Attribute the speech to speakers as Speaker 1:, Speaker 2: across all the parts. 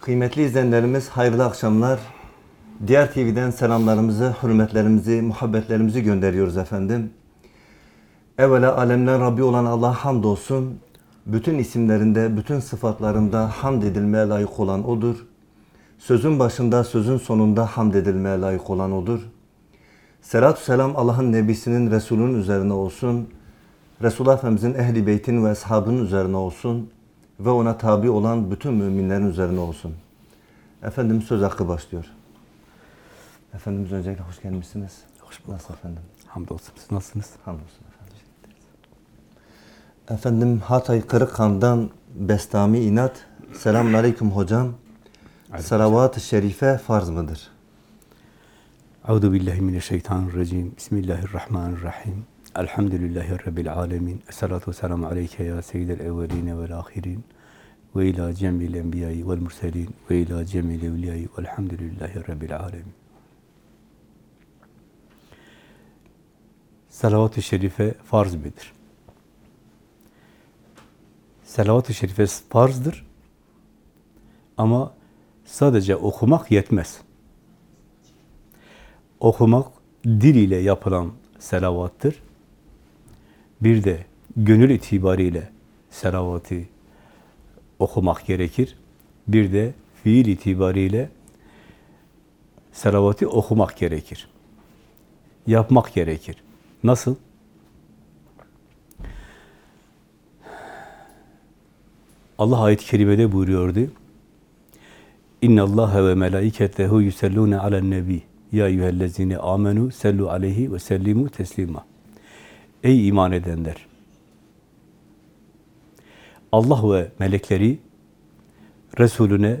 Speaker 1: Kıymetli izleyenlerimiz hayırlı akşamlar. Diğer TV'den selamlarımızı, hürmetlerimizi, muhabbetlerimizi gönderiyoruz efendim. Evvela alemden Rabbi olan Allah hamdolsun. Bütün isimlerinde, bütün sıfatlarında hamd edilmeye layık olan O'dur. Sözün başında, sözün sonunda hamd edilmeye layık olan O'dur. Selatü selam Allah'ın Nebisinin, Resulünün üzerine olsun. Resulullah Efendimizin ehli beytin ve ashabının üzerine olsun. Ve ona tabi olan bütün müminlerin üzerine olsun. Efendim söz hakkı başlıyor. Efendimiz öncelikle hoş gelmişsiniz.
Speaker 2: Hoş bulduk.
Speaker 1: Nasıl efendim?
Speaker 2: Hamdolsun. Siz nasılsınız?
Speaker 1: Hamdolsun efendim. Efendim Hatay Kırıkhan'dan Bestami İnat. Selamun Aleyküm hocam. Salavat-ı şerife farz mıdır?
Speaker 2: Euzu billahi mineşşeytanirracim. Bismillahirrahmanirrahim. Elhamdülillahi rabbil alamin. Essalatu vesselamu aleyke ya seyyidel evvelin ve'l ahirin. Ve ila cemil enbiya'i ve'l murselin ve ila cemil evliya'i ve'lhamdülillahi rabbil alamin. Salavat-ı şerife farz mıdır? Salavat-ı şerife farzdır. Ama sadece okumak yetmez. Okumak dil ile yapılan selavattır. Bir de gönül itibariyle selavatı okumak gerekir. Bir de fiil itibariyle selavatı okumak gerekir. Yapmak gerekir. Nasıl? Allah ayet-i kerimede buyuruyordu. İnna Allah ve melaiketehu yusalluna alen nebi. Ya eyyühellezine amenu sallu aleyhi ve sellimu teslima. Ey iman edenler! Allah ve melekleri Resulüne,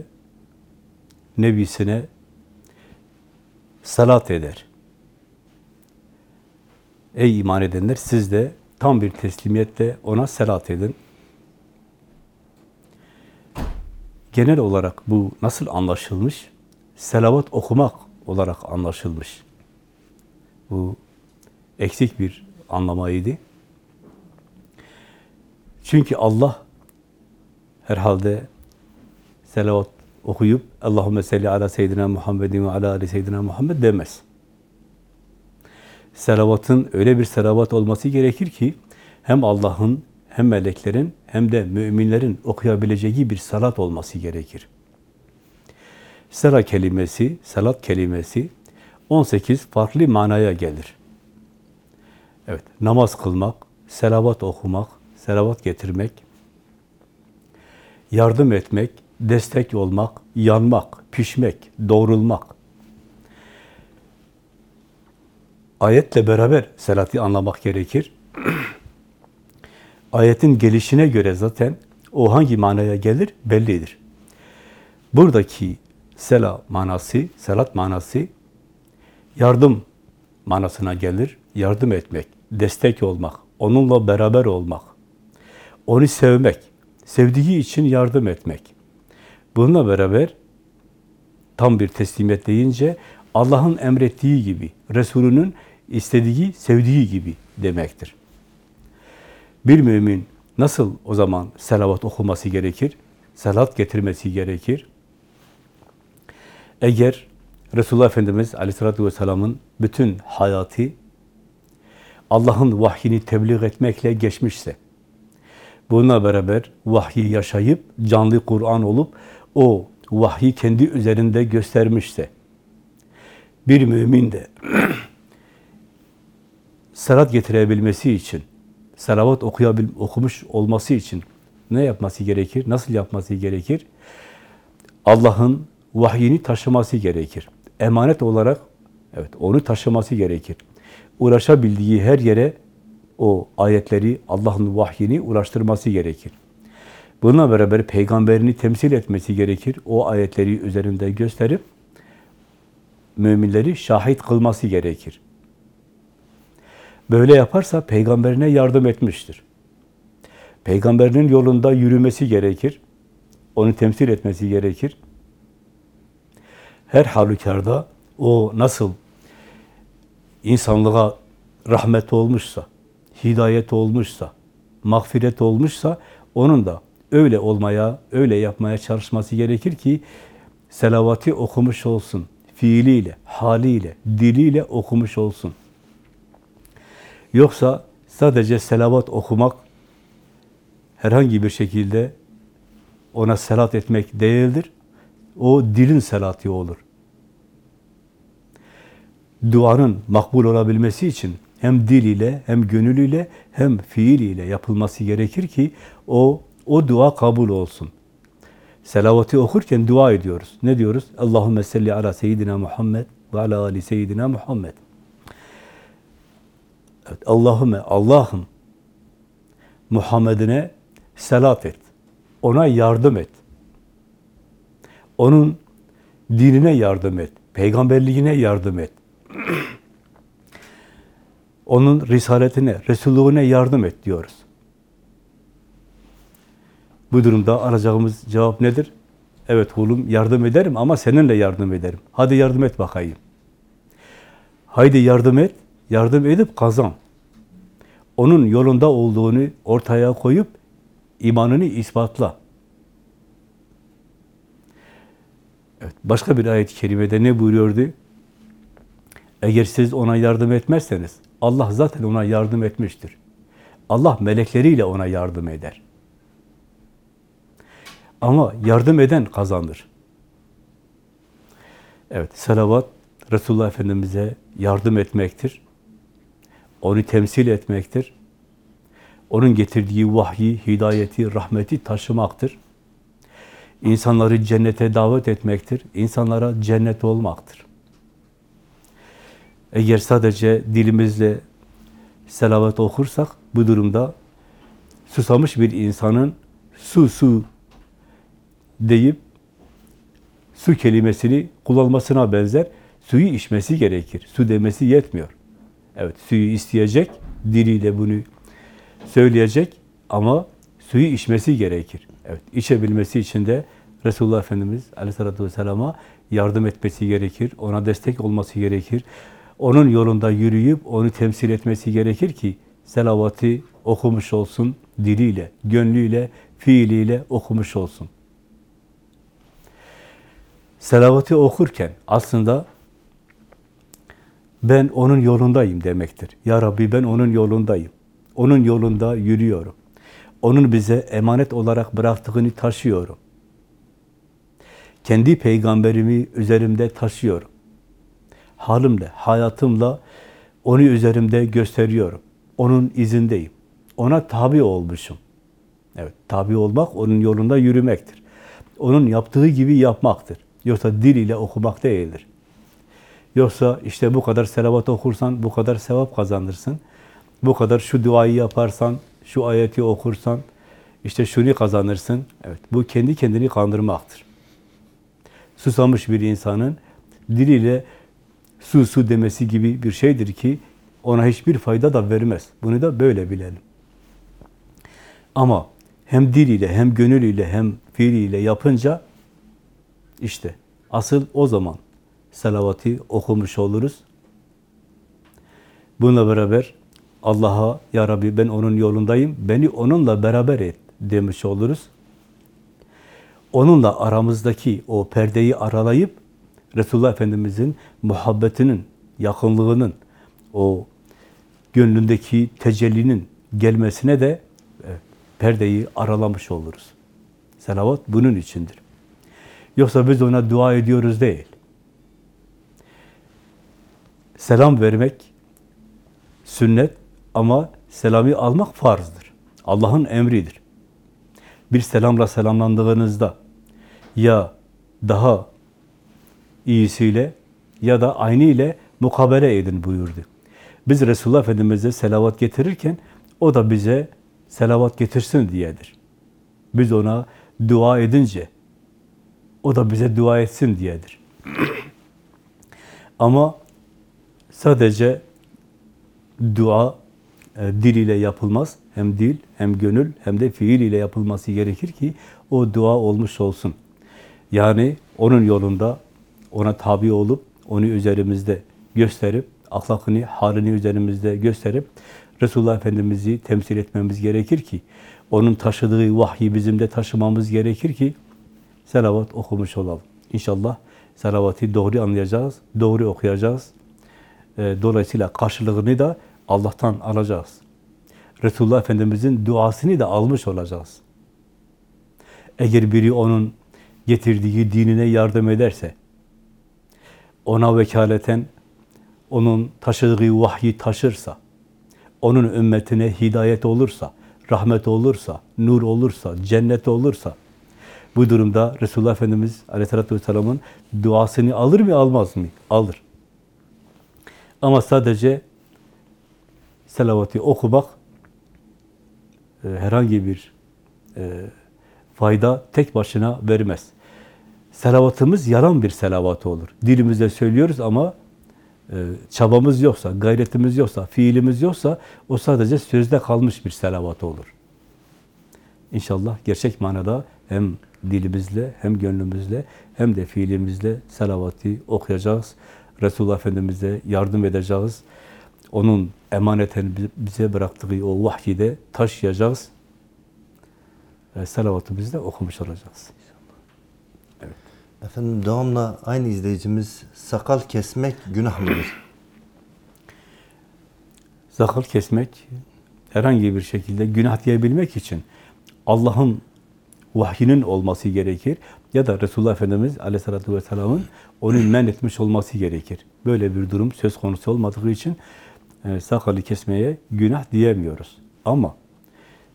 Speaker 2: Nebisine salat eder. Ey iman edenler siz de tam bir teslimiyetle ona salat edin. Genel olarak bu nasıl anlaşılmış? Selavat okumak olarak anlaşılmış. Bu eksik bir anlamaydı. Çünkü Allah herhalde selavat okuyup Allahümme salli ala seyyidina Muhammedin ve ala ali seyyidina Muhammed demez. Selavatın öyle bir selavat olması gerekir ki hem Allah'ın hem meleklerin hem de müminlerin okuyabileceği bir salat olması gerekir. Sera kelimesi, salat kelimesi 18 farklı manaya gelir. Evet, namaz kılmak, selavat okumak, selavat getirmek, yardım etmek, destek olmak, yanmak, pişmek, doğrulmak. Ayetle beraber selatı anlamak gerekir. Ayetin gelişine göre zaten o hangi manaya gelir bellidir. Buradaki sela manası, selat manası yardım manasına gelir. Yardım etmek, destek olmak, onunla beraber olmak, onu sevmek, sevdiği için yardım etmek. Bununla beraber tam bir teslimiyet deyince Allah'ın emrettiği gibi, Resulünün istediği, sevdiği gibi demektir. Bir mümin nasıl o zaman selavat okuması gerekir? Salat getirmesi gerekir. Eğer Resulullah Efendimiz Aleyhisselatü Vesselam'ın bütün hayatı Allah'ın vahyini tebliğ etmekle geçmişse, bununla beraber vahyi yaşayıp, canlı Kur'an olup, o vahyi kendi üzerinde göstermişse, bir mümin de salat getirebilmesi için, salavat okuyabil, okumuş olması için ne yapması gerekir? Nasıl yapması gerekir? Allah'ın vahyini taşıması gerekir. Emanet olarak evet onu taşıması gerekir. Uğraşabildiği her yere o ayetleri, Allah'ın vahyini ulaştırması gerekir. Bununla beraber peygamberini temsil etmesi gerekir. O ayetleri üzerinde gösterip müminleri şahit kılması gerekir. Böyle yaparsa peygamberine yardım etmiştir. Peygamberinin yolunda yürümesi gerekir. Onu temsil etmesi gerekir. Her halükarda o nasıl insanlığa rahmet olmuşsa, hidayet olmuşsa, mağfiret olmuşsa onun da öyle olmaya, öyle yapmaya çalışması gerekir ki selavati okumuş olsun. Fiiliyle, haliyle, diliyle okumuş olsun. Yoksa sadece selavat okumak herhangi bir şekilde ona selat etmek değildir. O dilin selati olur. Duanın makbul olabilmesi için hem dil ile hem gönül ile hem fiil ile yapılması gerekir ki o o dua kabul olsun. Selavatı okurken dua ediyoruz. Ne diyoruz? Allahümme salli ala seyyidina Muhammed ve ala ali seyyidina Muhammed. Evet, Allahümme, Allah'ım Muhammed'ine selat et. Ona yardım et. Onun dinine yardım et. Peygamberliğine yardım et. Onun risaletine, Resulluğuna yardım et diyoruz. Bu durumda alacağımız cevap nedir? Evet kulum yardım ederim ama seninle yardım ederim. Hadi yardım et bakayım. Haydi yardım et, yardım edip kazan. Onun yolunda olduğunu ortaya koyup imanını ispatla. Evet, başka bir ayet-i kerimede ne buyuruyordu? Eğer siz ona yardım etmezseniz, Allah zaten ona yardım etmiştir. Allah melekleriyle ona yardım eder. Ama yardım eden kazanır. Evet, salavat Resulullah Efendimiz'e yardım etmektir. Onu temsil etmektir. Onun getirdiği vahyi, hidayeti, rahmeti taşımaktır. İnsanları cennete davet etmektir. İnsanlara cennet olmaktır. Eğer sadece dilimizle selavat okursak bu durumda susamış bir insanın su su deyip su kelimesini kullanmasına benzer suyu içmesi gerekir. Su demesi yetmiyor. Evet suyu isteyecek, diliyle bunu söyleyecek ama suyu içmesi gerekir. Evet içebilmesi için de Resulullah Efendimiz Aleyhisselatü Vesselam'a yardım etmesi gerekir, ona destek olması gerekir. Onun yolunda yürüyüp onu temsil etmesi gerekir ki selavatı okumuş olsun, diliyle, gönlüyle, fiiliyle okumuş olsun. Selavatı okurken aslında ben onun yolundayım demektir. Ya Rabbi ben onun yolundayım. Onun yolunda yürüyorum. Onun bize emanet olarak bıraktığını taşıyorum. Kendi peygamberimi üzerimde taşıyorum. Halimle, hayatımla onu üzerimde gösteriyorum. Onun izindeyim. Ona tabi olmuşum. Evet, tabi olmak onun yolunda yürümektir. Onun yaptığı gibi yapmaktır. Yoksa dil ile okumak değildir. Yoksa işte bu kadar selavat okursan bu kadar sevap kazanırsın. Bu kadar şu duayı yaparsan, şu ayeti okursan işte şunu kazanırsın. Evet, bu kendi kendini kandırmaktır. Susamış bir insanın diliyle su su demesi gibi bir şeydir ki ona hiçbir fayda da vermez. Bunu da böyle bilelim. Ama hem diliyle hem gönülüyle hem fiiliyle yapınca işte asıl o zaman salavatı okumuş oluruz. Bununla beraber Allah'a Ya Rabbi ben onun yolundayım, beni onunla beraber et demiş oluruz. Onunla aramızdaki o perdeyi aralayıp Resulullah Efendimiz'in muhabbetinin, yakınlığının, o gönlündeki tecellinin gelmesine de perdeyi aralamış oluruz. Selavat bunun içindir. Yoksa biz ona dua ediyoruz değil. Selam vermek sünnet ama selamı almak farzdır. Allah'ın emridir. Bir selamla selamlandığınızda ya daha iyisiyle ya da aynı ile mukabele edin buyurdu. Biz Resulullah Efendimiz'e selavat getirirken o da bize selavat getirsin diyedir. Biz ona dua edince o da bize dua etsin diyedir. Ama sadece dua e, dil ile yapılmaz. Hem dil, hem gönül, hem de fiil ile yapılması gerekir ki o dua olmuş olsun. Yani onun yolunda ona tabi olup, onu üzerimizde gösterip, ahlakını, halini üzerimizde gösterip, Resulullah Efendimiz'i temsil etmemiz gerekir ki, onun taşıdığı vahyi bizim de taşımamız gerekir ki, selavat okumuş olalım. İnşallah selavatı doğru anlayacağız, doğru okuyacağız. Ee, Dolayısıyla karşılığını da Allah'tan alacağız. Resulullah Efendimiz'in duasını da almış olacağız. Eğer biri onun getirdiği dinine yardım ederse, ona vekaleten onun taşıdığı vahyi taşırsa, onun ümmetine hidayet olursa, rahmet olursa, nur olursa, cennet olursa, bu durumda Resulullah Efendimiz Aleyhisselatü Vesselam'ın duasını alır mı almaz mı? Alır. Ama sadece selavatı okumak e, herhangi bir e, fayda tek başına vermez. Selavatımız yalan bir selavat olur. Dilimizde söylüyoruz ama e, çabamız yoksa, gayretimiz yoksa, fiilimiz yoksa o sadece sözde kalmış bir selavat olur. İnşallah gerçek manada hem dilimizle, hem gönlümüzle, hem de fiilimizle selavatı okuyacağız. Resulullah Efendimiz'e yardım edeceğiz. Onun emaneten bize bıraktığı o vahyi de taşıyacağız. E, Selavatımızı da okumuş olacağız.
Speaker 1: Efendim devamla aynı izleyicimiz sakal kesmek günah mıdır?
Speaker 2: Sakal kesmek herhangi bir şekilde günah diyebilmek için Allah'ın vahyinin olması gerekir ya da Resulullah Efendimiz Aleyhisselatü Vesselam'ın onu men etmiş olması gerekir. Böyle bir durum söz konusu olmadığı için e, sakalı kesmeye günah diyemiyoruz. Ama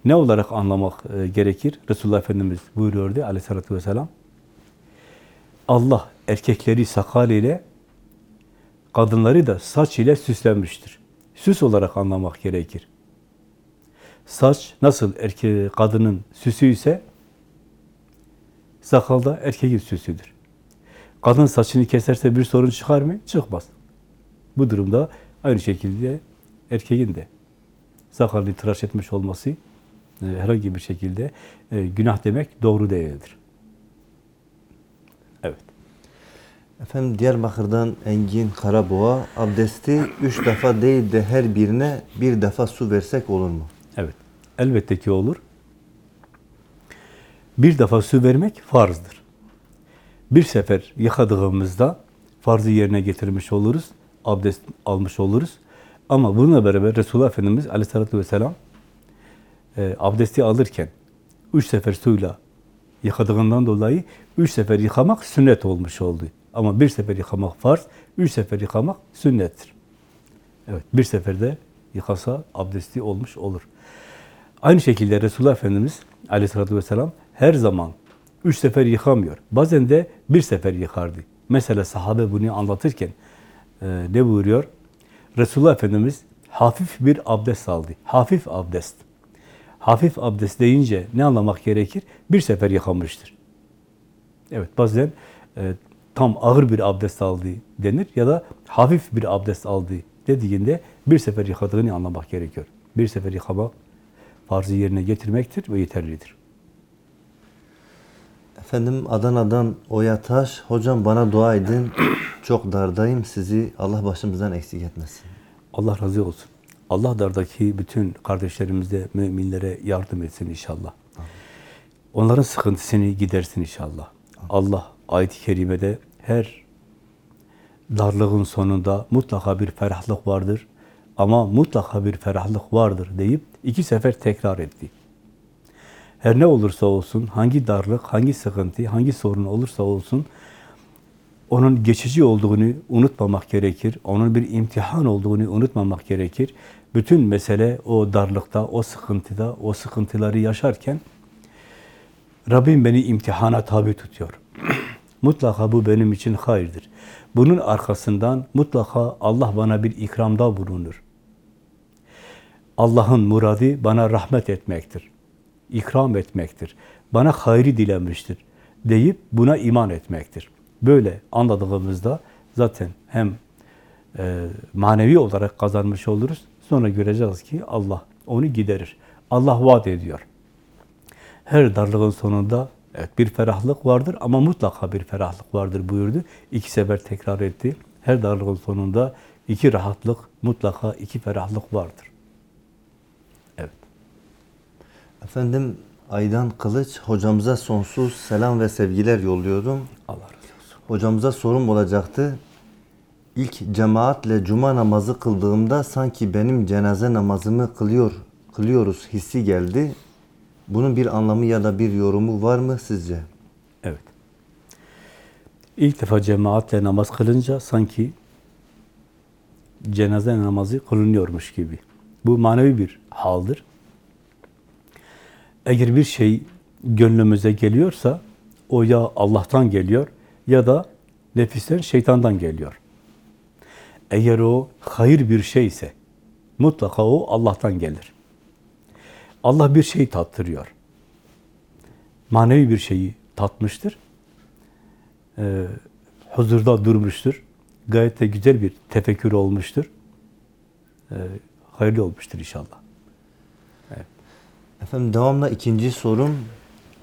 Speaker 2: ne olarak anlamak e, gerekir? Resulullah Efendimiz buyuruyordu Aleyhisselatü Vesselam. Allah erkekleri sakal ile kadınları da saç ile süslenmiştir. Süs olarak anlamak gerekir. Saç nasıl erke kadının süsü ise sakal da erkeğin süsüdür. Kadın saçını keserse bir sorun çıkar mı? Çıkmaz. Bu durumda aynı şekilde erkeğin de sakalını tıraş etmiş olması e, herhangi bir şekilde e, günah demek doğru değildir. Evet.
Speaker 1: Efendim Diyarbakır'dan Engin Karaboğa abdesti üç defa değil de her birine bir defa su versek olur mu?
Speaker 2: Evet. Elbette ki olur. Bir defa su vermek farzdır. Bir sefer yıkadığımızda farzı yerine getirmiş oluruz, abdest almış oluruz. Ama bununla beraber Resulullah Efendimiz aleyhissalatü vesselam e, abdesti alırken üç sefer suyla yıkadığından dolayı üç sefer yıkamak sünnet olmuş oldu. Ama bir sefer yıkamak farz, üç sefer yıkamak sünnettir. Evet, bir seferde yıkasa abdesti olmuş olur. Aynı şekilde Resulullah Efendimiz aleyhissalatü vesselam her zaman üç sefer yıkamıyor. Bazen de bir sefer yıkardı. Mesela sahabe bunu anlatırken e, ne buyuruyor? Resulullah Efendimiz hafif bir abdest aldı. Hafif abdest. Hafif abdest deyince ne anlamak gerekir? Bir sefer yıkamıştır. Evet bazen e, tam ağır bir abdest aldı denir ya da hafif bir abdest aldı dediğinde bir sefer yıkadığını anlamak gerekiyor. Bir sefer yıkamak farzı yerine getirmektir ve yeterlidir.
Speaker 1: Efendim Adana'dan Oya Taş, hocam bana dua edin. Çok dardayım. Sizi Allah başımızdan eksik etmesin.
Speaker 2: Allah razı olsun. Allah dardaki bütün kardeşlerimize, müminlere yardım etsin inşallah. Onların sıkıntısını gidersin inşallah. Allah ayet-i kerimede her darlığın sonunda mutlaka bir ferahlık vardır. Ama mutlaka bir ferahlık vardır deyip iki sefer tekrar etti. Her ne olursa olsun, hangi darlık, hangi sıkıntı, hangi sorun olursa olsun, onun geçici olduğunu unutmamak gerekir. Onun bir imtihan olduğunu unutmamak gerekir. Bütün mesele o darlıkta, o sıkıntıda, o sıkıntıları yaşarken Rabbim beni imtihana tabi tutuyor. Mutlaka bu benim için hayırdır. Bunun arkasından mutlaka Allah bana bir ikramda bulunur. Allah'ın muradı bana rahmet etmektir. ikram etmektir. Bana hayri dilemiştir deyip buna iman etmektir. Böyle anladığımızda zaten hem e, manevi olarak kazanmış oluruz. Sonra göreceğiz ki Allah onu giderir. Allah vaat ediyor. Her darlığın sonunda evet, bir ferahlık vardır ama mutlaka bir ferahlık vardır buyurdu. İki sefer tekrar etti. Her darlığın sonunda iki rahatlık, mutlaka iki ferahlık vardır.
Speaker 1: Efendim Aydan Kılıç hocamıza sonsuz selam ve sevgiler yolluyorum.
Speaker 2: Allah razı olsun.
Speaker 1: Hocamıza sorum olacaktı. İlk cemaatle cuma namazı kıldığımda sanki benim cenaze namazımı kılıyor, kılıyoruz hissi geldi. Bunun bir anlamı ya da bir yorumu var mı sizce?
Speaker 2: Evet. İlk defa cemaatle namaz kılınca sanki cenaze namazı kılınıyormuş gibi. Bu manevi bir haldır. Eğer bir şey gönlümüze geliyorsa o ya Allah'tan geliyor ya da nefisten, şeytandan geliyor. Eğer o hayır bir şeyse mutlaka o Allah'tan gelir. Allah bir şey tattırıyor. Manevi bir şeyi tatmıştır. Ee, huzurda durmuştur. Gayet de güzel bir tefekkür olmuştur. Ee, hayırlı olmuştur inşallah.
Speaker 1: Efendim devamla ikinci sorum.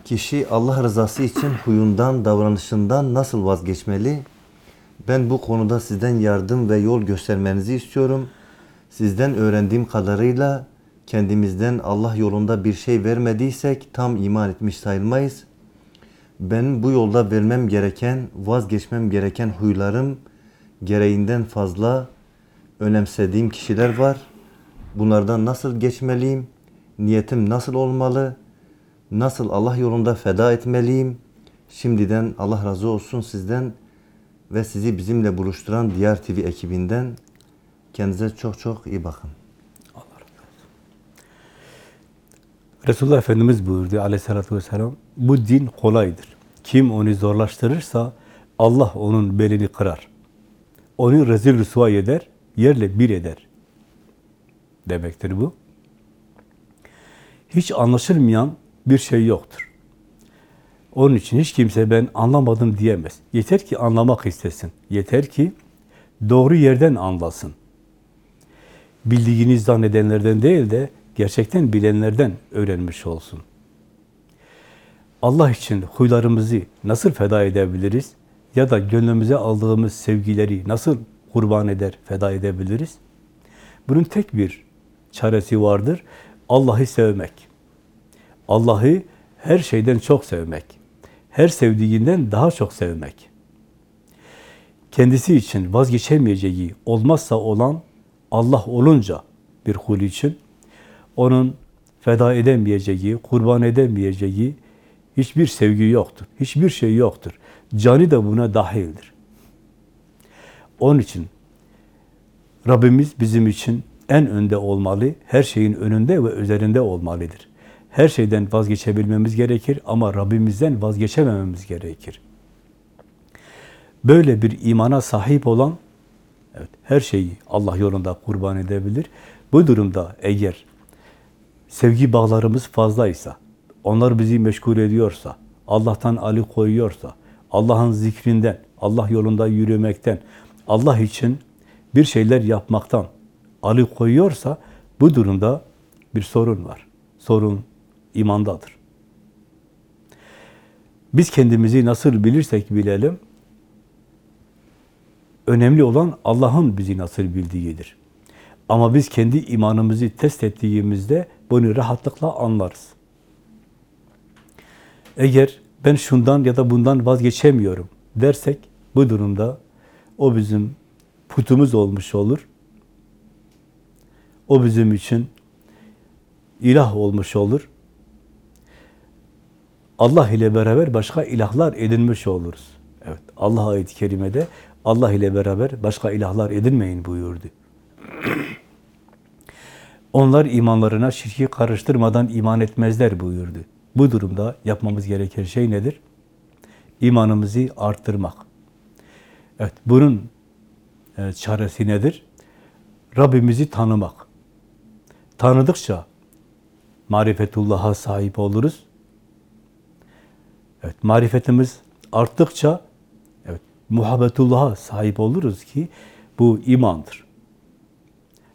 Speaker 1: Kişi Allah rızası için huyundan, davranışından nasıl vazgeçmeli? Ben bu konuda sizden yardım ve yol göstermenizi istiyorum. Sizden öğrendiğim kadarıyla kendimizden Allah yolunda bir şey vermediysek tam iman etmiş sayılmayız. Ben bu yolda vermem gereken, vazgeçmem gereken huylarım gereğinden fazla önemsediğim kişiler var. Bunlardan nasıl geçmeliyim? Niyetim nasıl olmalı? Nasıl Allah yolunda feda etmeliyim? Şimdiden Allah razı olsun sizden ve sizi bizimle buluşturan Diyar TV ekibinden. Kendinize çok çok iyi bakın.
Speaker 2: Resulullah Efendimiz buyurdu aleyhissalatü vesselam, bu din kolaydır. Kim onu zorlaştırırsa Allah onun belini kırar. Onu rezil rüsva eder, yerle bir eder. Demektir bu. Hiç anlaşılmayan bir şey yoktur. Onun için hiç kimse ben anlamadım diyemez. Yeter ki anlamak istesin. Yeter ki doğru yerden anlasın. Bildiğini zannedenlerden değil de gerçekten bilenlerden öğrenmiş olsun. Allah için huylarımızı nasıl feda edebiliriz? Ya da gönlümüze aldığımız sevgileri nasıl kurban eder, feda edebiliriz? Bunun tek bir çaresi vardır. Allah'ı sevmek. Allah'ı her şeyden çok sevmek. Her sevdiğinden daha çok sevmek. Kendisi için vazgeçemeyeceği, olmazsa olan Allah olunca bir kul için onun feda edemeyeceği, kurban edemeyeceği hiçbir sevgi yoktur. Hiçbir şey yoktur. Canı da buna dahildir. Onun için Rabbimiz bizim için en önde olmalı, her şeyin önünde ve üzerinde olmalıdır. Her şeyden vazgeçebilmemiz gerekir ama Rabbimizden vazgeçemememiz gerekir. Böyle bir imana sahip olan evet, her şeyi Allah yolunda kurban edebilir. Bu durumda eğer sevgi bağlarımız fazlaysa, onlar bizi meşgul ediyorsa, Allah'tan ali koyuyorsa, Allah'ın zikrinden, Allah yolunda yürümekten, Allah için bir şeyler yapmaktan ali koyuyorsa, bu durumda bir sorun var. Sorun imandadır. Biz kendimizi nasıl bilirsek bilelim, önemli olan Allah'ın bizi nasıl bildiğidir. Ama biz kendi imanımızı test ettiğimizde bunu rahatlıkla anlarız. Eğer ben şundan ya da bundan vazgeçemiyorum dersek bu durumda o bizim putumuz olmuş olur. O bizim için ilah olmuş olur. Allah ile beraber başka ilahlar edinmiş oluruz. Evet, Allah ayet-i kerimede Allah ile beraber başka ilahlar edinmeyin buyurdu. Onlar imanlarına şirki karıştırmadan iman etmezler buyurdu. Bu durumda yapmamız gereken şey nedir? İmanımızı arttırmak. Evet, bunun e, çaresi nedir? Rabbimizi tanımak. Tanıdıkça marifetullah'a sahip oluruz. Evet, marifetimiz arttıkça evet, muhabbetullah'a sahip oluruz ki bu imandır.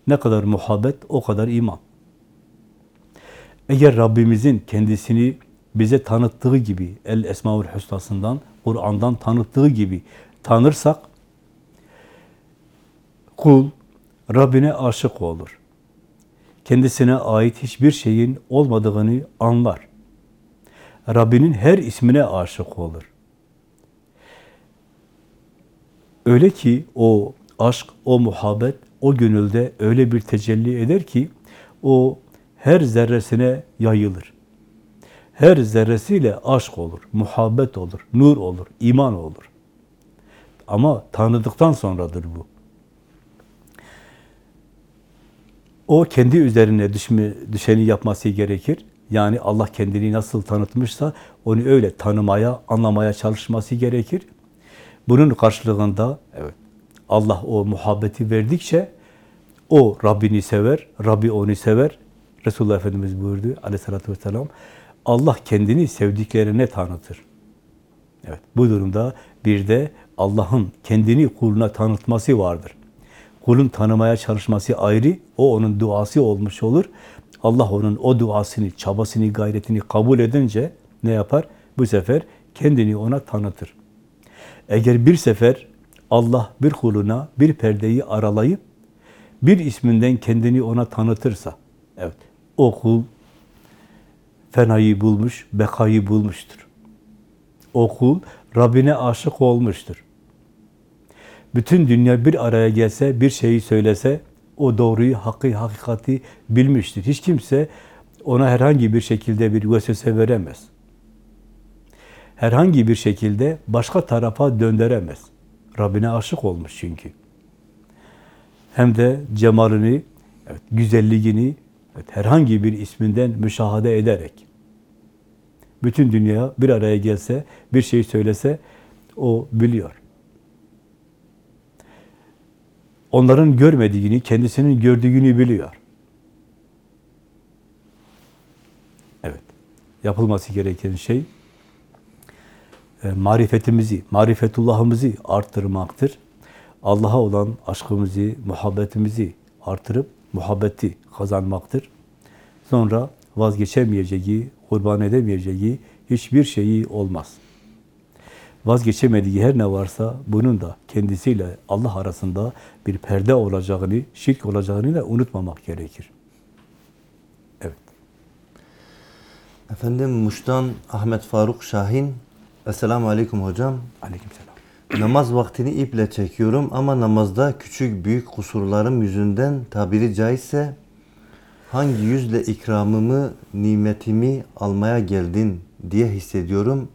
Speaker 2: Ne kadar muhabbet, o kadar iman. Eğer Rabbimizin kendisini bize tanıttığı gibi, El Esmaül Hüsna'sından, Kur'an'dan tanıttığı gibi tanırsak, kul Rabbine aşık olur. kendisine ait hiçbir şeyin olmadığını anlar. Rabbinin her ismine aşık olur. Öyle ki o aşk, o muhabbet, o gönülde öyle bir tecelli eder ki o her zerresine yayılır. Her zerresiyle aşk olur, muhabbet olur, nur olur, iman olur. Ama tanıdıktan sonradır bu. O kendi üzerine düşme, düşeni yapması gerekir. Yani Allah kendini nasıl tanıtmışsa onu öyle tanımaya, anlamaya çalışması gerekir. Bunun karşılığında evet Allah o muhabbeti verdikçe o Rabbini sever, Rabbi onu sever. Resulullah Efendimiz buyurdu aleyhissalatü vesselam. Allah kendini sevdiklerine tanıtır. Evet, bu durumda bir de Allah'ın kendini kuluna tanıtması vardır. Kulun tanımaya çalışması ayrı, o onun duası olmuş olur. Allah onun o duasını, çabasını, gayretini kabul edince ne yapar? Bu sefer kendini ona tanıtır. Eğer bir sefer Allah bir kuluna bir perdeyi aralayıp bir isminden kendini ona tanıtırsa, evet, o kul fenayı bulmuş, bekayı bulmuştur. O kul Rabbine aşık olmuştur. Bütün dünya bir araya gelse, bir şeyi söylese, o doğruyu, hakkı, hakikati bilmiştir. Hiç kimse ona herhangi bir şekilde bir vesvese veremez. Herhangi bir şekilde başka tarafa döndüremez. Rabbine aşık olmuş çünkü. Hem de cemalini, evet, güzelliğini evet, herhangi bir isminden müşahede ederek. Bütün dünya bir araya gelse, bir şey söylese o biliyor. Onların görmediğini, kendisinin gördüğünü biliyor. Evet. Yapılması gereken şey marifetimizi, marifetullahımızı arttırmaktır. Allah'a olan aşkımızı, muhabbetimizi artırıp muhabbeti kazanmaktır. Sonra vazgeçemeyeceği, kurban edemeyeceği hiçbir şeyi olmaz. Vazgeçemediği her ne varsa bunun da kendisiyle Allah arasında bir perde olacağını, şirk olacağını da unutmamak gerekir. Evet.
Speaker 1: Efendim Muş'tan Ahmet Faruk Şahin. Esselamu Aleyküm hocam.
Speaker 2: Aleykümselam.
Speaker 1: Namaz vaktini iple çekiyorum ama namazda küçük büyük kusurlarım yüzünden tabiri caizse hangi yüzle ikramımı, nimetimi almaya geldin diye hissediyorum.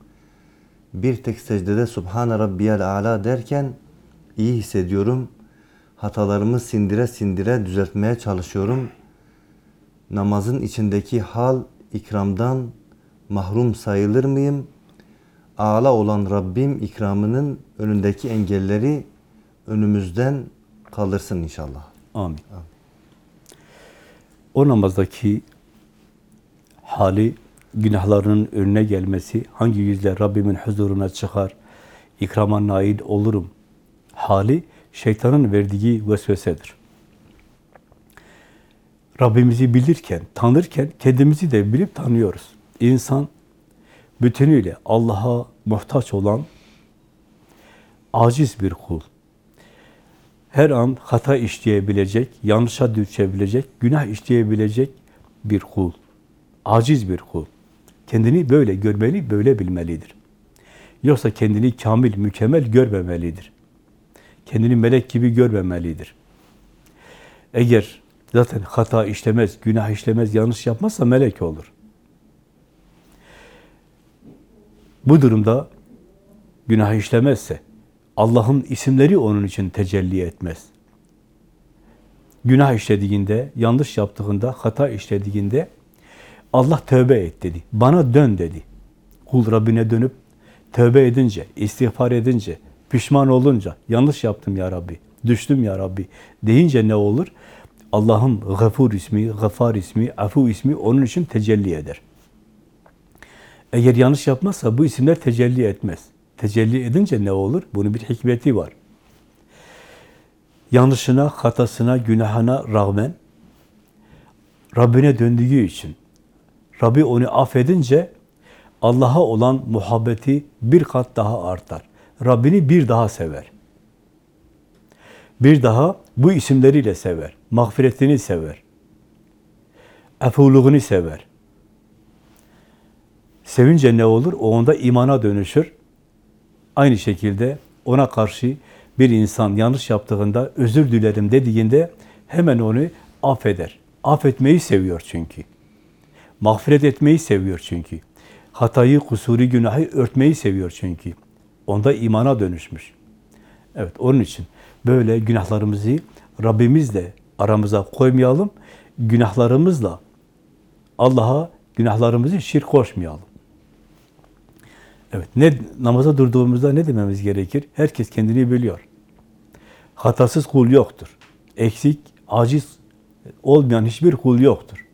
Speaker 1: Bir tek secdede Subhane Rabbiyel Ala derken iyi hissediyorum. Hatalarımı sindire sindire düzeltmeye çalışıyorum. Namazın içindeki hal ikramdan mahrum sayılır mıyım? Ağla olan Rabbim ikramının önündeki engelleri önümüzden kaldırsın inşallah.
Speaker 2: Amin. O namazdaki hali, günahlarının önüne gelmesi, hangi yüzle Rabbimin huzuruna çıkar, ikrama nail olurum hali, şeytanın verdiği vesvesedir. Rabbimizi bilirken, tanırken kendimizi de bilip tanıyoruz. İnsan bütünüyle Allah'a muhtaç olan aciz bir kul. Her an hata işleyebilecek, yanlışa düşebilecek, günah işleyebilecek bir kul. Aciz bir kul. Kendini böyle görmeli, böyle bilmelidir. Yoksa kendini kamil, mükemmel görmemelidir. Kendini melek gibi görmemelidir. Eğer zaten hata işlemez, günah işlemez, yanlış yapmazsa melek olur. Bu durumda günah işlemezse Allah'ın isimleri onun için tecelli etmez. Günah işlediğinde, yanlış yaptığında, hata işlediğinde Allah tövbe et dedi. Bana dön dedi. Kul Rabbine dönüp tövbe edince, istiğfar edince, pişman olunca, yanlış yaptım ya Rabbi, düştüm ya Rabbi deyince ne olur? Allah'ın Gafur ismi, Gafar ismi, Afu ismi onun için tecelli eder. Eğer yanlış yapmazsa bu isimler tecelli etmez. Tecelli edince ne olur? Bunun bir hikmeti var. Yanlışına, hatasına, günahına rağmen Rabbine döndüğü için, Rabbi onu affedince Allah'a olan muhabbeti bir kat daha artar. Rabbini bir daha sever. Bir daha bu isimleriyle sever. Mağfiretini sever. Efuluğunu sever. Sevince ne olur? O onda imana dönüşür. Aynı şekilde ona karşı bir insan yanlış yaptığında özür dilerim dediğinde hemen onu affeder. Affetmeyi seviyor çünkü. Mağfiret etmeyi seviyor çünkü. Hatayı, kusuru, günahı örtmeyi seviyor çünkü. Onda imana dönüşmüş. Evet, onun için böyle günahlarımızı Rabbimizle aramıza koymayalım. Günahlarımızla Allah'a günahlarımızı şirk koşmayalım. Evet, ne namaza durduğumuzda ne dememiz gerekir? Herkes kendini biliyor. Hatasız kul yoktur. Eksik, aciz olmayan hiçbir kul yoktur.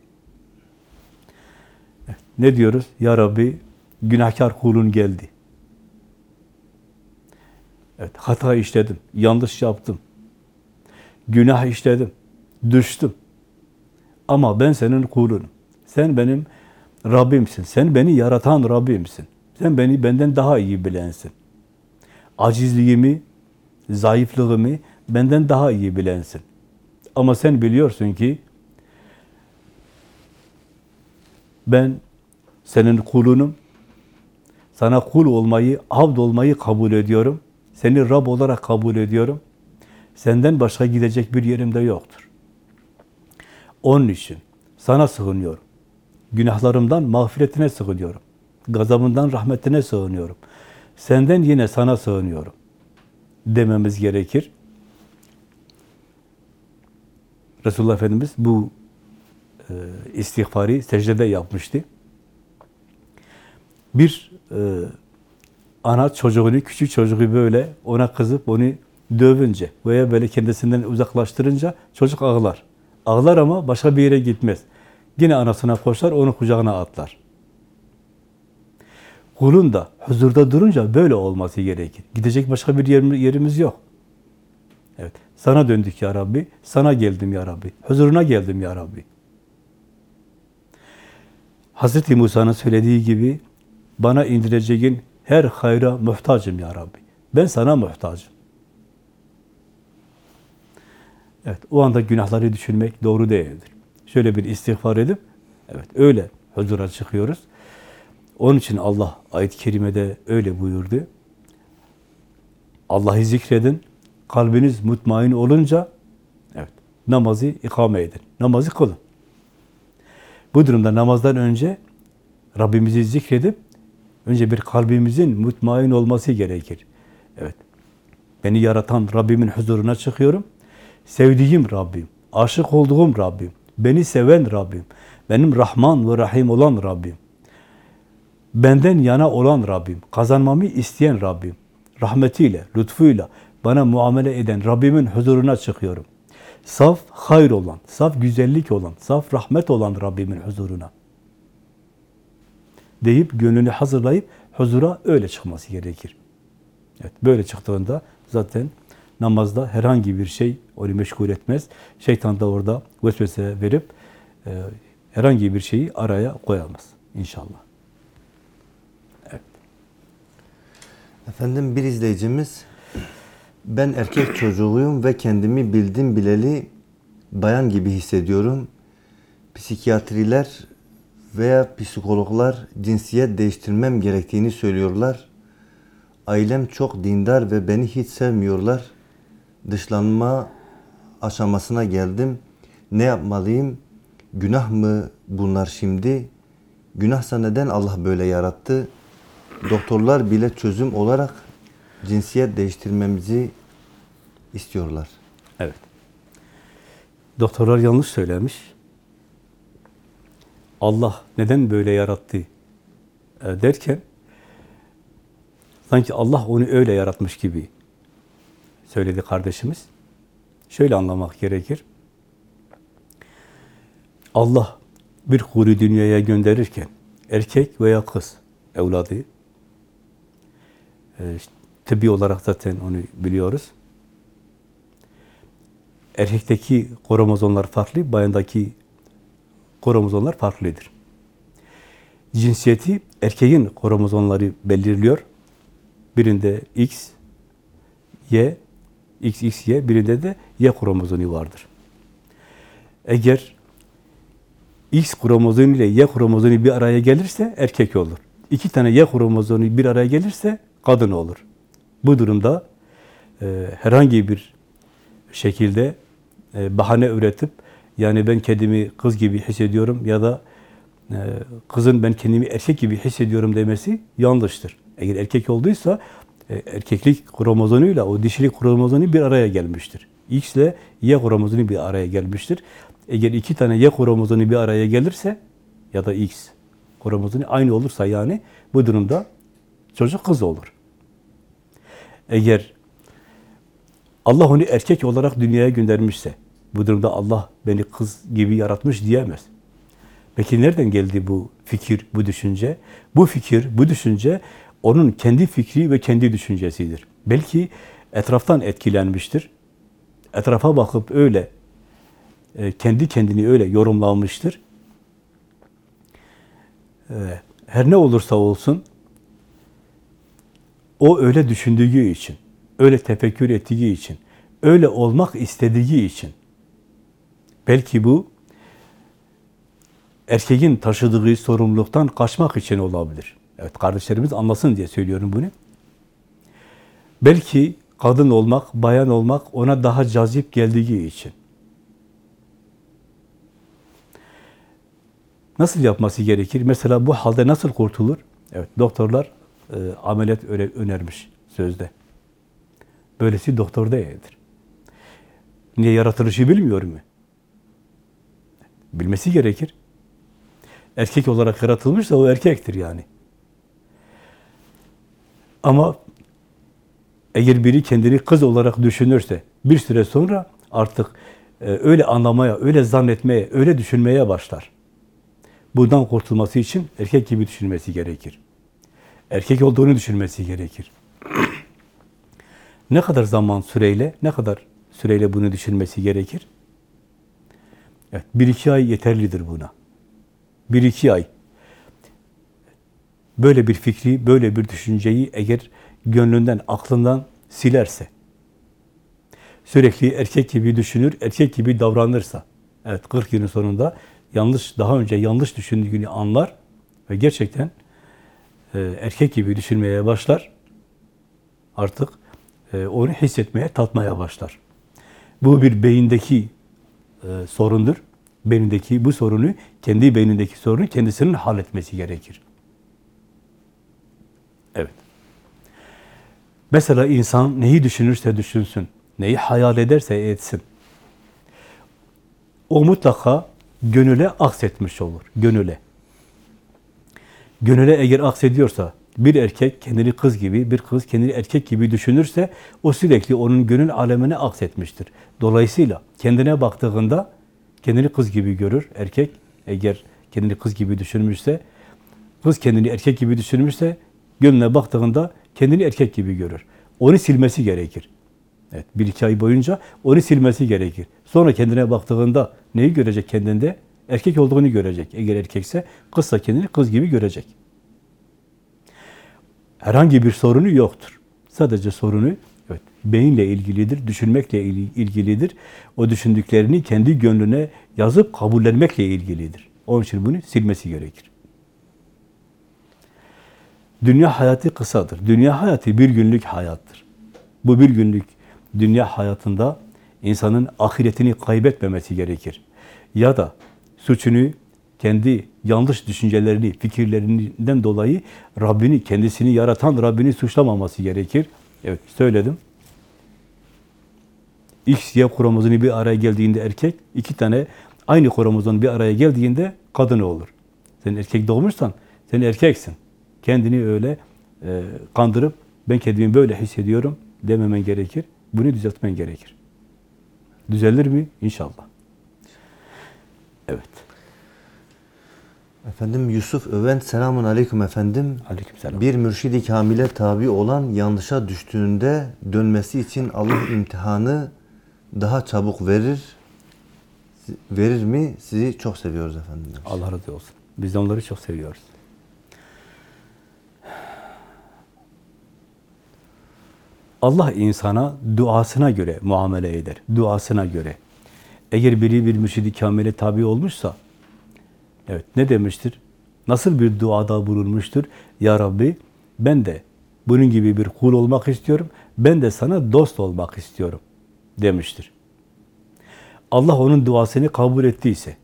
Speaker 2: Evet, ne diyoruz? Ya Rabbi, günahkar kulun geldi. Evet, hata işledim, yanlış yaptım. Günah işledim, düştüm. Ama ben senin kulunum. Sen benim Rabbimsin. Sen beni yaratan Rabbimsin. Sen beni benden daha iyi bilensin. Acizliğimi, zayıflığımı benden daha iyi bilensin. Ama sen biliyorsun ki ben senin kulunum. Sana kul olmayı, abd olmayı kabul ediyorum. Seni Rab olarak kabul ediyorum. Senden başka gidecek bir yerim de yoktur. Onun için sana sığınıyorum. Günahlarımdan mağfiretine sığınıyorum. Gazabından rahmetine sığınıyorum. Senden yine sana sığınıyorum. Dememiz gerekir. Resulullah Efendimiz bu e, istiğfarı secdede yapmıştı. Bir e, ana çocuğunu, küçük çocuğu böyle ona kızıp onu dövünce veya böyle kendisinden uzaklaştırınca çocuk ağlar. Ağlar ama başka bir yere gitmez. Yine anasına koşar, onu kucağına atlar. Kulun da huzurda durunca böyle olması gerekir. Gidecek başka bir yerimiz yok. Evet, sana döndük ya Rabbi, sana geldim ya Rabbi, huzuruna geldim ya Rabbi. Hazreti Musa'nın söylediği gibi, bana indireceğin her hayra muhtacım ya Rabbi. Ben sana muhtacım. Evet, o anda günahları düşünmek doğru değildir. Şöyle bir istiğfar edip, evet öyle huzura çıkıyoruz. Onun için Allah ayet-i kerimede öyle buyurdu. Allah'ı zikredin, kalbiniz mutmain olunca, evet, namazı ikame edin, namazı kılın. Bu durumda namazdan önce Rabbimizi zikredip, önce bir kalbimizin mutmain olması gerekir. Evet, beni yaratan Rabbimin huzuruna çıkıyorum, sevdiğim Rabbim, aşık olduğum Rabbim, beni seven Rabbim, benim Rahman ve Rahim olan Rabbim, benden yana olan Rabbim, kazanmamı isteyen Rabbim, rahmetiyle, lütfuyla bana muamele eden Rabbimin huzuruna çıkıyorum. Saf hayır olan, saf güzellik olan, saf rahmet olan Rabbimin huzuruna. Deyip gönlünü hazırlayıp huzura öyle çıkması gerekir. Evet, böyle çıktığında zaten namazda herhangi bir şey onu meşgul etmez. Şeytan da orada vesvese verip e, herhangi bir şeyi araya koyamaz inşallah.
Speaker 1: Efendim bir izleyicimiz ben erkek çocuğuyum ve kendimi bildim bileli bayan gibi hissediyorum. Psikiyatriler veya psikologlar cinsiyet değiştirmem gerektiğini söylüyorlar. Ailem çok dindar ve beni hiç sevmiyorlar. Dışlanma aşamasına geldim. Ne yapmalıyım? Günah mı bunlar şimdi? Günahsa neden Allah böyle yarattı? Doktorlar bile çözüm olarak cinsiyet değiştirmemizi istiyorlar.
Speaker 2: Evet. Doktorlar yanlış söylemiş. Allah neden böyle yarattı e, derken sanki Allah onu öyle yaratmış gibi söyledi kardeşimiz. Şöyle anlamak gerekir. Allah bir kuru dünyaya gönderirken erkek veya kız evladı e, tıbbi olarak zaten onu biliyoruz. Erkekteki kromozomlar farklı, bayandaki kromozomlar farklıdır. Cinsiyeti erkeğin kromozomları belirliyor. Birinde X, Y, XXY, birinde de Y kromozomu vardır. Eğer X kromozonu ile Y kromozonu bir araya gelirse erkek olur. İki tane Y kromozonu bir araya gelirse kadın olur. Bu durumda e, herhangi bir şekilde e, bahane üretip yani ben kendimi kız gibi hissediyorum ya da e, kızın ben kendimi erkek gibi hissediyorum demesi yanlıştır. Eğer erkek olduysa e, erkeklik kromozonuyla o dişilik kromozonu bir araya gelmiştir. X ile Y kromozonu bir araya gelmiştir. Eğer iki tane Y kromozonu bir araya gelirse ya da X kromozonu aynı olursa yani bu durumda çocuk kız olur. Eğer Allah onu erkek olarak dünyaya göndermişse, bu durumda Allah beni kız gibi yaratmış diyemez. Peki nereden geldi bu fikir, bu düşünce? Bu fikir, bu düşünce onun kendi fikri ve kendi düşüncesidir. Belki etraftan etkilenmiştir. Etrafa bakıp öyle, e, kendi kendini öyle yorumlanmıştır. E, Her ne olursa olsun, o öyle düşündüğü için, öyle tefekkür ettiği için, öyle olmak istediği için, belki bu erkeğin taşıdığı sorumluluktan kaçmak için olabilir. Evet, kardeşlerimiz anlasın diye söylüyorum bunu. Belki kadın olmak, bayan olmak ona daha cazip geldiği için. Nasıl yapması gerekir? Mesela bu halde nasıl kurtulur? Evet, doktorlar e, ameliyat öne- önermiş sözde. Böylesi doktor değildir. Niye yaratılışı bilmiyor mu? Bilmesi gerekir. Erkek olarak yaratılmışsa o erkektir yani. Ama eğer biri kendini kız olarak düşünürse bir süre sonra artık e, öyle anlamaya, öyle zannetmeye, öyle düşünmeye başlar. Bundan kurtulması için erkek gibi düşünmesi gerekir. Erkek olduğunu düşünmesi gerekir. ne kadar zaman süreyle, ne kadar süreyle bunu düşünmesi gerekir? Evet, bir iki ay yeterlidir buna. Bir iki ay. Böyle bir fikri, böyle bir düşünceyi eğer gönlünden, aklından silerse, sürekli erkek gibi düşünür, erkek gibi davranırsa, evet 40 günün sonunda yanlış, daha önce yanlış düşündüğünü anlar ve gerçekten erkek gibi düşünmeye başlar. Artık e, onu hissetmeye, tatmaya başlar. Bu bir beyindeki e, sorundur. Beynindeki bu sorunu, kendi beynindeki sorunu kendisinin halletmesi gerekir. Evet. Mesela insan neyi düşünürse düşünsün, neyi hayal ederse etsin. O mutlaka gönüle aksetmiş olur, gönüle. Gönüle eğer aksediyorsa, bir erkek kendini kız gibi, bir kız kendini erkek gibi düşünürse, o sürekli onun gönül alemine aksetmiştir. Dolayısıyla kendine baktığında, kendini kız gibi görür erkek. Eğer kendini kız gibi düşünmüşse, kız kendini erkek gibi düşünmüşse, gönlüne baktığında kendini erkek gibi görür. Onu silmesi gerekir. Evet, bir iki ay boyunca onu silmesi gerekir. Sonra kendine baktığında neyi görecek kendinde? Erkek olduğunu görecek. Eğer erkekse kızsa kendini kız gibi görecek. Herhangi bir sorunu yoktur. Sadece sorunu evet, beyinle ilgilidir, düşünmekle il- ilgilidir. O düşündüklerini kendi gönlüne yazıp kabullenmekle ilgilidir. Onun için bunu silmesi gerekir. Dünya hayatı kısadır. Dünya hayatı bir günlük hayattır. Bu bir günlük dünya hayatında insanın ahiretini kaybetmemesi gerekir. Ya da suçunu kendi yanlış düşüncelerini, fikirlerinden dolayı Rabbini, kendisini yaratan Rabbini suçlamaması gerekir. Evet, söyledim. X, Y kromozonu bir araya geldiğinde erkek, iki tane aynı kromozon bir araya geldiğinde kadın olur. Sen erkek doğmuşsan, sen erkeksin. Kendini öyle e, kandırıp, ben kendimi böyle hissediyorum dememen gerekir. Bunu düzeltmen gerekir. Düzelir mi? İnşallah. Evet.
Speaker 1: Efendim Yusuf Öven selamun aleyküm efendim.
Speaker 2: Aleykümselam.
Speaker 1: Bir mürşidi kamile tabi olan yanlışa düştüğünde dönmesi için Allah imtihanı daha çabuk verir. Verir mi? Sizi çok seviyoruz efendim.
Speaker 2: Allah razı olsun. Biz de onları çok seviyoruz. Allah insana duasına göre muamele eder. Duasına göre. Eğer biri bir mürşidi kamile tabi olmuşsa, Evet, ne demiştir? Nasıl bir duada bulunmuştur? Ya Rabbi, ben de bunun gibi bir kul olmak istiyorum. Ben de sana dost olmak istiyorum demiştir. Allah onun duasını kabul ettiyse,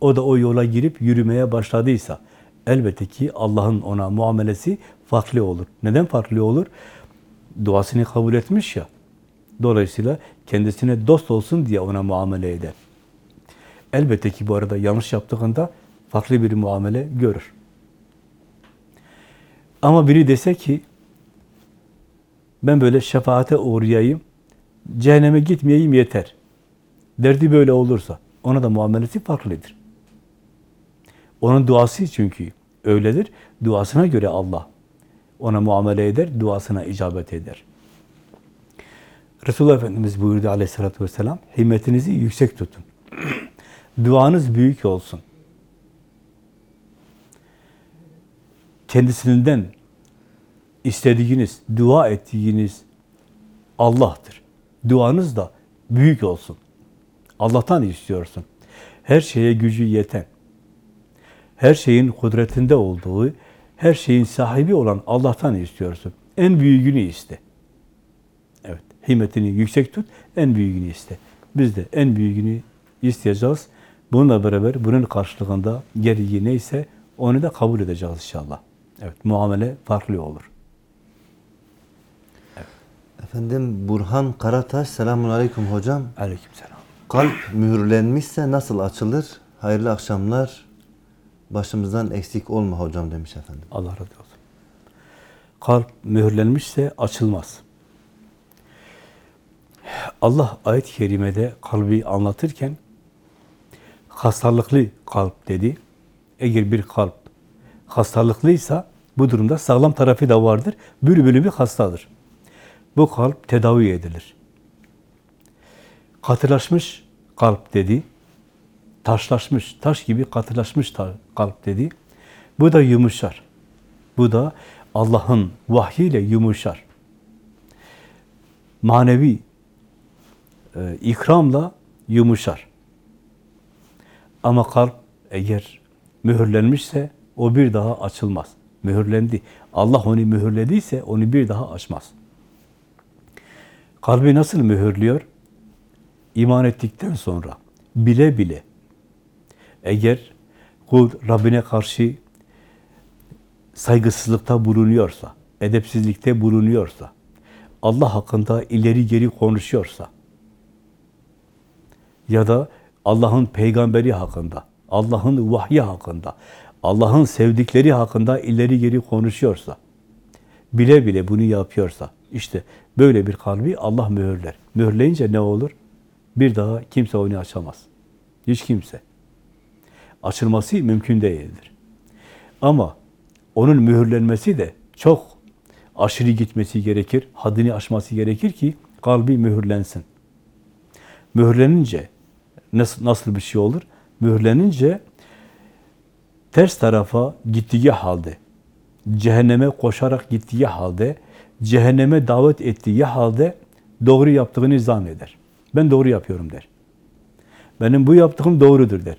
Speaker 2: o da o yola girip yürümeye başladıysa, elbette ki Allah'ın ona muamelesi farklı olur. Neden farklı olur? Duasını kabul etmiş ya. Dolayısıyla kendisine dost olsun diye ona muamele eder. Elbette ki bu arada yanlış yaptığında farklı bir muamele görür. Ama biri dese ki ben böyle şefaate uğrayayım, cehenneme gitmeyeyim yeter. Derdi böyle olursa ona da muamelesi farklıdır. Onun duası çünkü öyledir. Duasına göre Allah ona muamele eder, duasına icabet eder. Resulullah Efendimiz buyurdu aleyhissalatü vesselam, himmetinizi yüksek tutun. Duanız büyük olsun. Kendisinden istediğiniz, dua ettiğiniz Allah'tır. Duanız da büyük olsun. Allah'tan istiyorsun. Her şeye gücü yeten, her şeyin kudretinde olduğu, her şeyin sahibi olan Allah'tan istiyorsun. En büyüğünü iste. Evet, himmetini yüksek tut, en büyüğünü iste. Biz de en büyüğünü isteyeceğiz. Bununla beraber bunun karşılığında gereği neyse onu da kabul edeceğiz inşallah. Evet, muamele farklı olur.
Speaker 1: Efendim Burhan Karataş, selamun aleyküm hocam.
Speaker 2: Aleykümselam.
Speaker 1: Kalp mühürlenmişse nasıl açılır? Hayırlı akşamlar. Başımızdan eksik olma hocam demiş efendim.
Speaker 2: Allah razı olsun. Kalp mühürlenmişse açılmaz. Allah ayet-i kerimede kalbi anlatırken hastalıklı kalp dedi. Eğer bir kalp hastalıklıysa bu durumda sağlam tarafı da vardır. Bülbülü bir hastadır. Bu kalp tedavi edilir. Katılaşmış kalp dedi. Taşlaşmış, taş gibi katılaşmış kalp dedi. Bu da yumuşar. Bu da Allah'ın vahyiyle yumuşar. Manevi e, ikramla yumuşar. Ama kalp eğer mühürlenmişse o bir daha açılmaz. Mühürlendi. Allah onu mühürlediyse onu bir daha açmaz. Kalbi nasıl mühürlüyor? İman ettikten sonra bile bile eğer kul Rabbine karşı saygısızlıkta bulunuyorsa, edepsizlikte bulunuyorsa, Allah hakkında ileri geri konuşuyorsa ya da Allah'ın peygamberi hakkında, Allah'ın vahyi hakkında, Allah'ın sevdikleri hakkında ileri geri konuşuyorsa, bile bile bunu yapıyorsa, işte böyle bir kalbi Allah mühürler. Mühürleyince ne olur? Bir daha kimse onu açamaz. Hiç kimse. Açılması mümkün değildir. Ama onun mühürlenmesi de çok aşırı gitmesi gerekir, haddini aşması gerekir ki kalbi mühürlensin. Mühürlenince nasıl, nasıl bir şey olur? Mühürlenince ters tarafa gittiği halde, cehenneme koşarak gittiği halde, cehenneme davet ettiği halde doğru yaptığını zanneder. Ben doğru yapıyorum der. Benim bu yaptığım doğrudur der.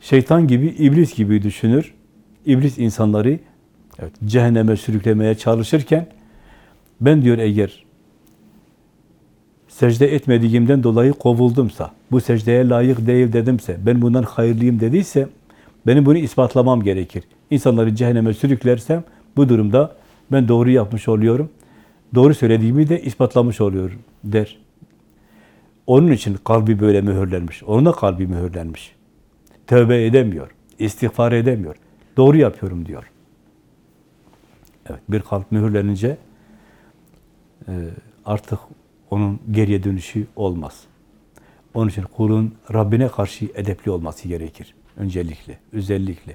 Speaker 2: Şeytan gibi, iblis gibi düşünür. İblis insanları evet, cehenneme sürüklemeye çalışırken ben diyor eğer secde etmediğimden dolayı kovuldumsa, bu secdeye layık değil dedimse, ben bundan hayırlıyım dediyse benim bunu ispatlamam gerekir. İnsanları cehenneme sürüklersem bu durumda ben doğru yapmış oluyorum. Doğru söylediğimi de ispatlamış oluyorum der. Onun için kalbi böyle mühürlenmiş. Onun da kalbi mühürlenmiş. Tövbe edemiyor. istiğfar edemiyor. Doğru yapıyorum diyor. Evet, bir kalp mühürlenince e, artık onun geriye dönüşü olmaz. Onun için kulun Rabbine karşı edepli olması gerekir. Öncelikle, özellikle.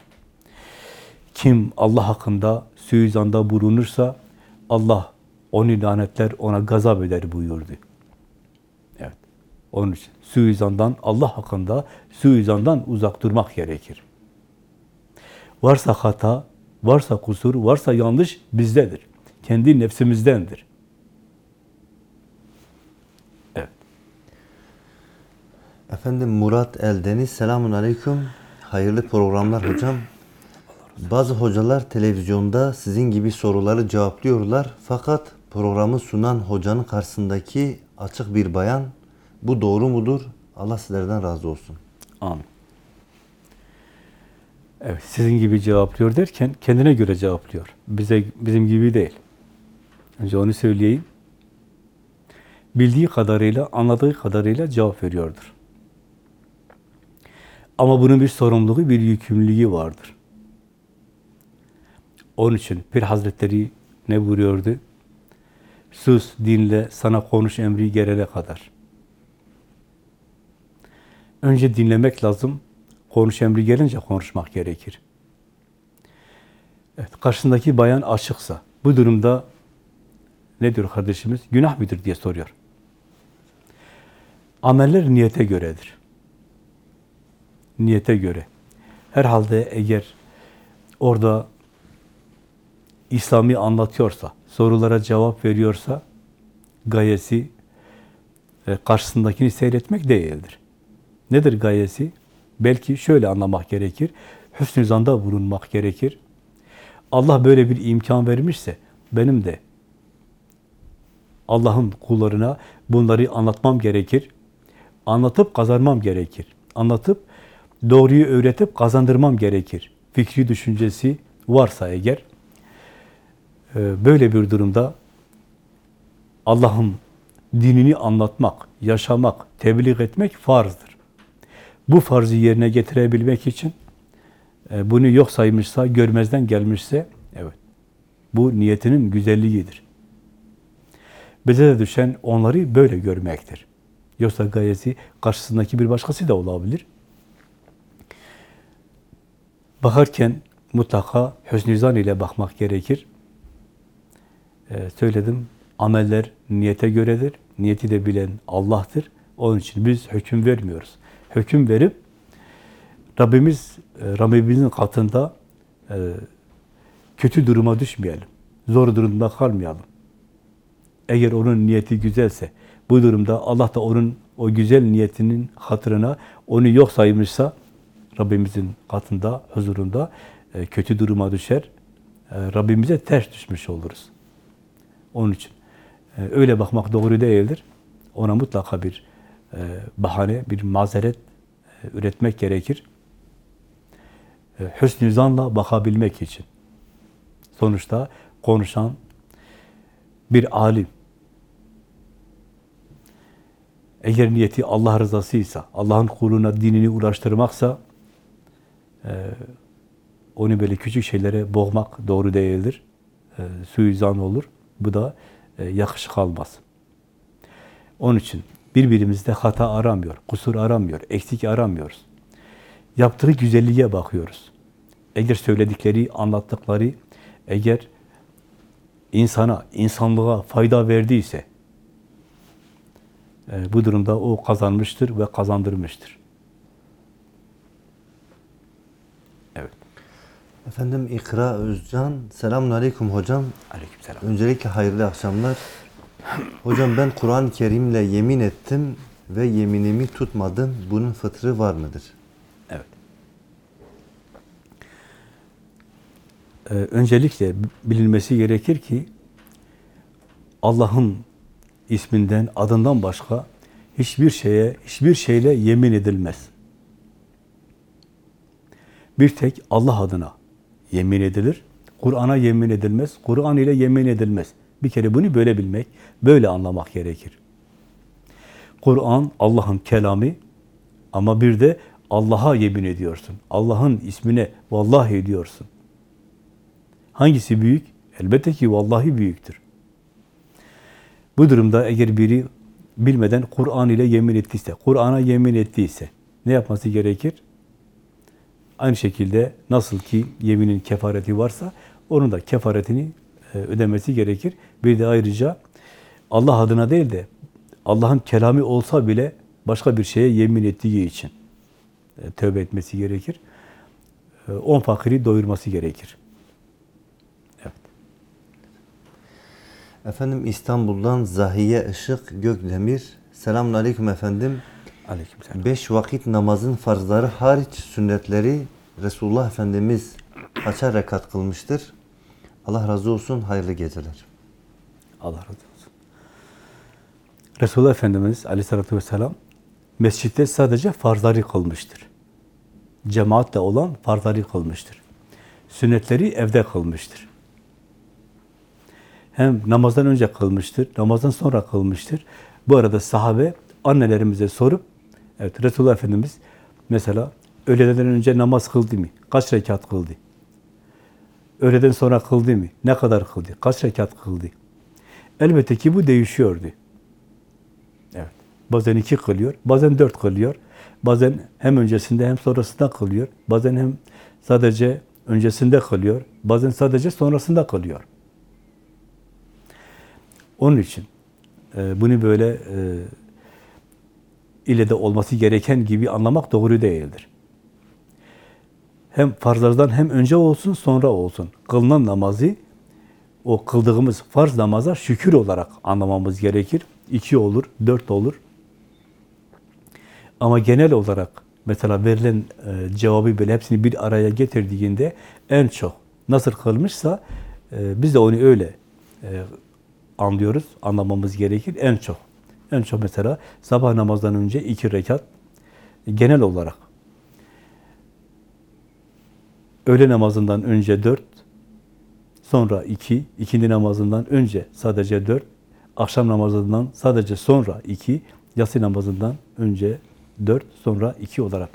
Speaker 2: Kim Allah hakkında suizanda bulunursa Allah onu lanetler, ona gazap eder buyurdu. Evet. Onun için suizandan, Allah hakkında suizandan uzak durmak gerekir. Varsa hata, varsa kusur, varsa yanlış bizdedir. Kendi nefsimizdendir.
Speaker 1: Efendim Murat Eldeniz selamun aleyküm. Hayırlı programlar hocam. Bazı hocalar televizyonda sizin gibi soruları cevaplıyorlar. Fakat programı sunan hocanın karşısındaki açık bir bayan. Bu doğru mudur? Allah sizlerden razı olsun.
Speaker 2: Amin. Evet, sizin gibi cevaplıyor derken kendine göre cevaplıyor. Bize bizim gibi değil. Önce onu söyleyeyim. Bildiği kadarıyla, anladığı kadarıyla cevap veriyordur. Ama bunun bir sorumluluğu, bir yükümlülüğü vardır. Onun için Pir Hazretleri ne buyuruyordu? Sus, dinle, sana konuş emri gelene kadar. Önce dinlemek lazım. Konuş emri gelince konuşmak gerekir. Evet, karşısındaki bayan açıksa, bu durumda ne diyor kardeşimiz? Günah mıdır diye soruyor. Ameller niyete göredir. Niyete göre. Herhalde eğer orada İslam'ı anlatıyorsa, sorulara cevap veriyorsa, gayesi e, karşısındakini seyretmek değildir. Nedir gayesi? Belki şöyle anlamak gerekir. Hüsnü zanda bulunmak gerekir. Allah böyle bir imkan vermişse benim de Allah'ın kullarına bunları anlatmam gerekir. Anlatıp kazanmam gerekir. Anlatıp doğruyu öğretip kazandırmam gerekir. Fikri düşüncesi varsa eğer e, böyle bir durumda Allah'ın dinini anlatmak, yaşamak, tebliğ etmek farzdır. Bu farzı yerine getirebilmek için e, bunu yok saymışsa, görmezden gelmişse, evet, bu niyetinin güzelliğidir. Bize de düşen onları böyle görmektir. Yoksa gayesi karşısındaki bir başkası da olabilir. Bakarken mutlaka hüsnü zan ile bakmak gerekir. Ee, söyledim, ameller niyete göredir. Niyeti de bilen Allah'tır. Onun için biz hüküm vermiyoruz. Hüküm verip Rabbimiz, e, Rabbimizin katında e, kötü duruma düşmeyelim. Zor durumda kalmayalım. Eğer onun niyeti güzelse, bu durumda Allah da onun o güzel niyetinin hatırına onu yok saymışsa, Rabbimizin katında, huzurunda e, kötü duruma düşer. E, Rabbimize ters düşmüş oluruz. Onun için e, öyle bakmak doğru değildir. Ona mutlaka bir bahane, bir mazeret üretmek gerekir. Hüsnü zanla bakabilmek için. Sonuçta konuşan bir alim. Eğer niyeti Allah rızasıysa, Allah'ın kuluna dinini ulaştırmaksa, onu böyle küçük şeylere boğmak doğru değildir. E, suizan olur. Bu da e, yakışık almaz. Onun için birbirimizde hata aramıyor, kusur aramıyor, eksik aramıyoruz. Yaptığı güzelliğe bakıyoruz. Eğer söyledikleri, anlattıkları, eğer insana, insanlığa fayda verdiyse, e, bu durumda o kazanmıştır ve kazandırmıştır.
Speaker 1: Efendim İkra Özcan selamun aleyküm hocam.
Speaker 2: Aleykümselam.
Speaker 1: Öncelikle hayırlı akşamlar. Hocam ben Kur'an-ı Kerim'le yemin ettim ve yeminimi tutmadım. Bunun fıtrı var mıdır?
Speaker 2: Evet. Ee, öncelikle bilinmesi gerekir ki Allah'ın isminden, adından başka hiçbir şeye, hiçbir şeyle yemin edilmez. Bir tek Allah adına yemin edilir. Kur'an'a yemin edilmez. Kur'an ile yemin edilmez. Bir kere bunu böyle bilmek, böyle anlamak gerekir. Kur'an Allah'ın kelamı ama bir de Allah'a yemin ediyorsun. Allah'ın ismine vallahi ediyorsun. Hangisi büyük? Elbette ki vallahi büyüktür. Bu durumda eğer biri bilmeden Kur'an ile yemin ettiyse, Kur'an'a yemin ettiyse ne yapması gerekir? Aynı şekilde nasıl ki yeminin kefareti varsa onun da kefaretini e, ödemesi gerekir. Bir de ayrıca Allah adına değil de Allah'ın kelamı olsa bile başka bir şeye yemin ettiği için e, tövbe etmesi gerekir. E, On fakiri doyurması gerekir. Evet.
Speaker 1: Efendim İstanbul'dan Zahiye Işık Gökdemir. Selamun aleyküm efendim.
Speaker 2: Aleykümselam.
Speaker 1: Beş vakit namazın farzları hariç sünnetleri Resulullah Efendimiz kaçar rekat kılmıştır? Allah razı olsun, hayırlı geceler.
Speaker 2: Allah razı olsun. Resulullah Efendimiz aleyhissalatü vesselam mescitte sadece farzları kılmıştır. Cemaatle olan farzları kılmıştır. Sünnetleri evde kılmıştır. Hem namazdan önce kılmıştır, namazdan sonra kılmıştır. Bu arada sahabe annelerimize sorup, evet Resulullah Efendimiz mesela öğleden önce namaz kıldı mı? Kaç rekat kıldı? Öğleden sonra kıldı mı? Ne kadar kıldı? Kaç rekat kıldı? Elbette ki bu değişiyordu. Evet. Bazen iki kılıyor, bazen dört kılıyor. Bazen hem öncesinde hem sonrasında kılıyor. Bazen hem sadece öncesinde kılıyor. Bazen sadece sonrasında kılıyor. Onun için e, bunu böyle e, ile de olması gereken gibi anlamak doğru değildir. Hem farzlardan hem önce olsun sonra olsun. Kılınan namazı o kıldığımız farz namaza şükür olarak anlamamız gerekir. İki olur, dört olur. Ama genel olarak mesela verilen e, cevabı böyle hepsini bir araya getirdiğinde en çok nasıl kılmışsa e, biz de onu öyle e, anlıyoruz, anlamamız gerekir en çok. En çok mesela sabah namazdan önce iki rekat genel olarak. Öğle namazından önce dört, sonra iki, ikindi namazından önce sadece dört, akşam namazından sadece sonra iki, yatsı namazından önce dört, sonra iki olarak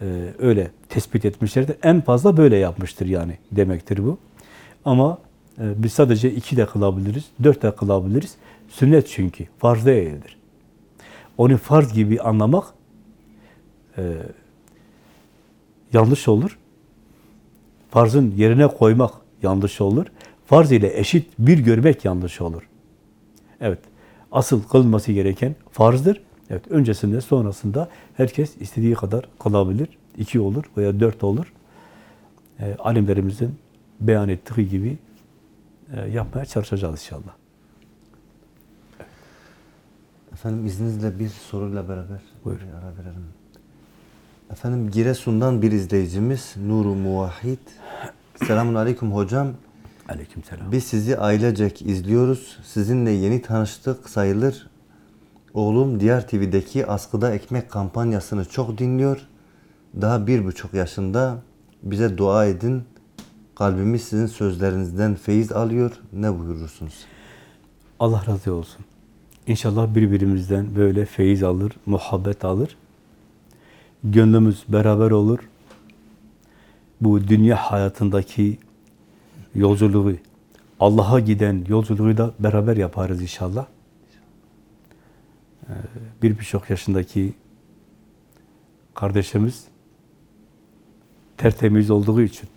Speaker 2: e, öyle tespit etmişlerdir. En fazla böyle yapmıştır yani demektir bu. Ama e, biz sadece iki de kılabiliriz, dört de kılabiliriz. Sünnet çünkü, farz değildir. Onu farz gibi anlamak e, yanlış olur. Farzın yerine koymak yanlış olur. Farz ile eşit bir görmek yanlış olur. Evet, asıl kılınması gereken farzdır. Evet, öncesinde, sonrasında herkes istediği kadar kılabilir. İki olur veya dört olur. E, alimlerimizin beyan ettiği gibi e, yapmaya çalışacağız inşallah.
Speaker 1: Efendim izninizle bir soruyla beraber
Speaker 2: Buyurun.
Speaker 1: bir ara verelim. Efendim Giresun'dan bir izleyicimiz Nuru Muvahhid. Selamun Aleyküm hocam.
Speaker 2: Aleykümselam.
Speaker 1: Biz sizi ailecek izliyoruz. Sizinle yeni tanıştık sayılır. Oğlum Diğer TV'deki askıda ekmek kampanyasını çok dinliyor. Daha bir buçuk yaşında. Bize dua edin. Kalbimiz sizin sözlerinizden feyiz alıyor. Ne buyurursunuz?
Speaker 2: Allah razı olsun. İnşallah birbirimizden böyle feyiz alır, muhabbet alır. Gönlümüz beraber olur. Bu dünya hayatındaki yolculuğu, Allah'a giden yolculuğu da beraber yaparız inşallah. Ee, Bir birçok yaşındaki kardeşimiz tertemiz olduğu için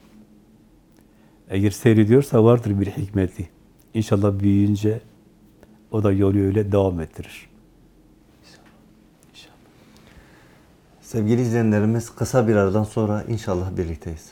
Speaker 2: eğer seyrediyorsa vardır bir hikmeti. İnşallah büyüyünce o da yolu öyle devam ettirir. İnşallah.
Speaker 1: Sevgili izleyenlerimiz kısa bir aradan sonra inşallah birlikteyiz.